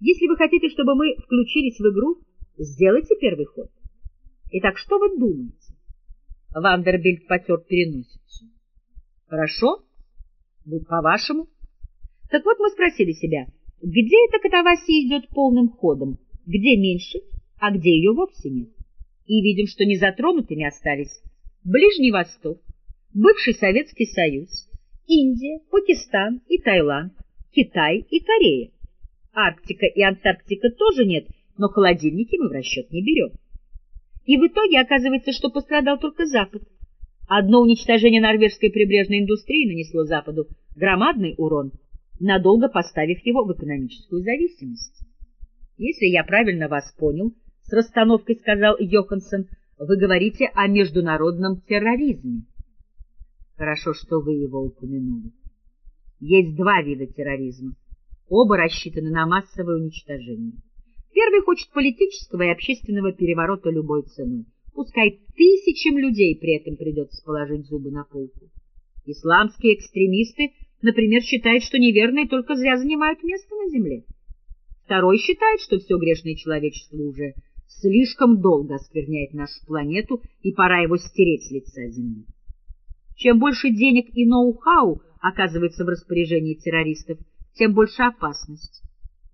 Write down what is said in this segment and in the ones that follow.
Если вы хотите, чтобы мы включились в игру, сделайте первый ход. Итак, что вы думаете? Вандербильд потер переносицу. Хорошо, будь по-вашему. Так вот мы спросили себя, где эта катавасия идет полным ходом, где меньше, а где ее вовсе нет. И видим, что незатронутыми остались Ближний Восток, бывший Советский Союз, Индия, Пакистан и Таиланд, Китай и Корея. Арктика и Антарктика тоже нет, но холодильники мы в расчет не берем. И в итоге оказывается, что пострадал только Запад. Одно уничтожение норвежской прибрежной индустрии нанесло Западу громадный урон, надолго поставив его в экономическую зависимость. Если я правильно вас понял, с расстановкой сказал Йоханссон, вы говорите о международном терроризме. Хорошо, что вы его упомянули. Есть два вида терроризма. Оба рассчитаны на массовое уничтожение. Первый хочет политического и общественного переворота любой ценой. Пускай тысячам людей при этом придется положить зубы на полку. Исламские экстремисты, например, считают, что неверные только зря занимают место на земле. Второй считает, что все грешное человечество уже слишком долго оскверняет нашу планету, и пора его стереть с лица Земли. Чем больше денег и ноу-хау оказывается в распоряжении террористов, тем больше опасность.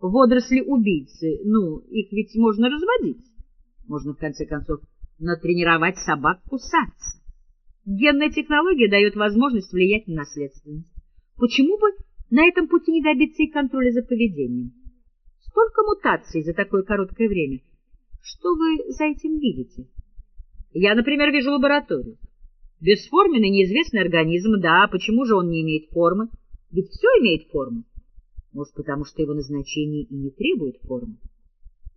Водоросли-убийцы, ну, их ведь можно разводить. Можно, в конце концов, натренировать собак кусаться. Генная технология дает возможность влиять на наследственность. Почему бы на этом пути не добиться и контроля за поведением? Столько мутаций за такое короткое время — что вы за этим видите? Я, например, вижу лабораторию. Бесформенный неизвестный организм, да, почему же он не имеет формы? Ведь все имеет форму. Может, потому что его назначение и не требует формы.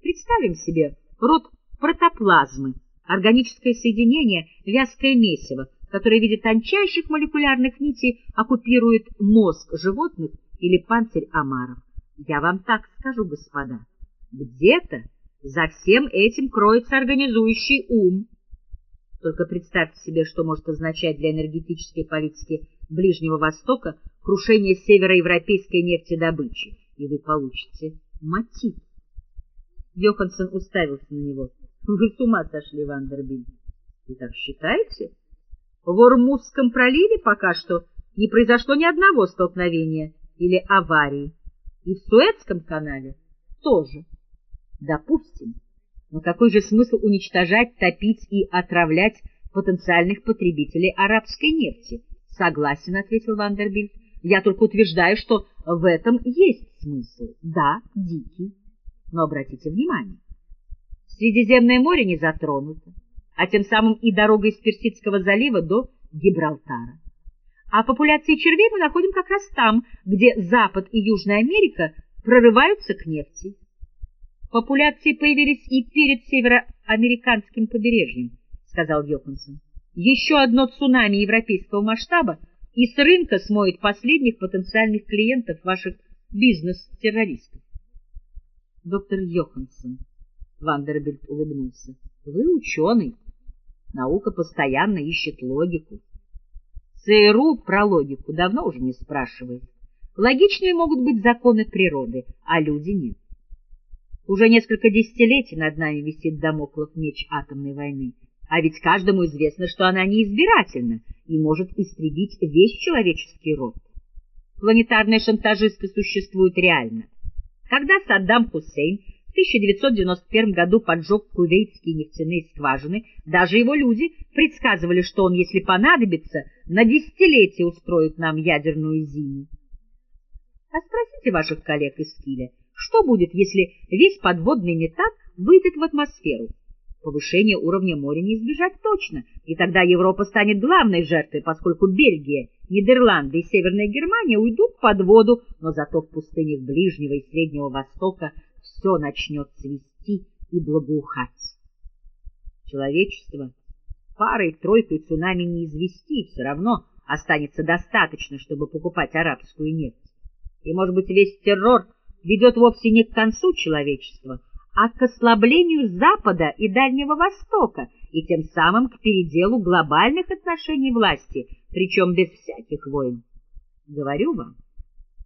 Представим себе род протоплазмы, органическое соединение, вязкое месиво, которое в виде тончайших молекулярных нитей оккупирует мозг животных или панцирь омаров. Я вам так скажу, господа, где-то за всем этим кроется организующий ум. Только представьте себе, что может означать для энергетической политики Ближнего Востока крушение североевропейской нефтедобычи, и вы получите мотив. Йоханссон уставился на него. — Вы с ума сошли, Вандербильд. — Вы так считаете? В Ормузском проливе пока что не произошло ни одного столкновения или аварии. И в Суэцком канале тоже. Допустим. Но какой же смысл уничтожать, топить и отравлять потенциальных потребителей арабской нефти? Согласен, ответил Вандербильд. Я только утверждаю, что в этом есть смысл. Да, дикий. Но обратите внимание, Средиземное море не затронуто, а тем самым и дорога из Персидского залива до Гибралтара. А популяции червей мы находим как раз там, где Запад и Южная Америка прорываются к нефти. Популяции появились и перед североамериканским побережьем, сказал Йоханссон. Еще одно цунами европейского масштаба, и с рынка смоет последних потенциальных клиентов ваших бизнес-террористов. Доктор Йоханссон, Вандербильд улыбнулся, вы ученый. Наука постоянно ищет логику. ЦРУ про логику давно уже не спрашивает. Логичными могут быть законы природы, а люди нет. Уже несколько десятилетий над нами висит домоклов меч атомной войны, а ведь каждому известно, что она неизбирательна и может истребить весь человеческий род. Планетарные шантажисты существуют реально. Когда Саддам Хусейн в 1991 году поджег кувейтские нефтяные скважины, даже его люди предсказывали, что он, если понадобится, на десятилетие устроит нам ядерную зиму. А спросите ваших коллег из Киля, что будет, если весь подводный метан выйдет в атмосферу? Повышение уровня моря не избежать точно, и тогда Европа станет главной жертвой, поскольку Бельгия, Нидерланды и Северная Германия уйдут под воду, но зато в пустынях Ближнего и Среднего Востока все начнет цвести и благоухать. Человечество парой-тройкой цунами не извести, все равно останется достаточно, чтобы покупать арабскую нефть. И, может быть, весь террор ведет вовсе не к концу человечества, а к ослаблению Запада и Дальнего Востока и тем самым к переделу глобальных отношений власти, причем без всяких войн. Говорю вам,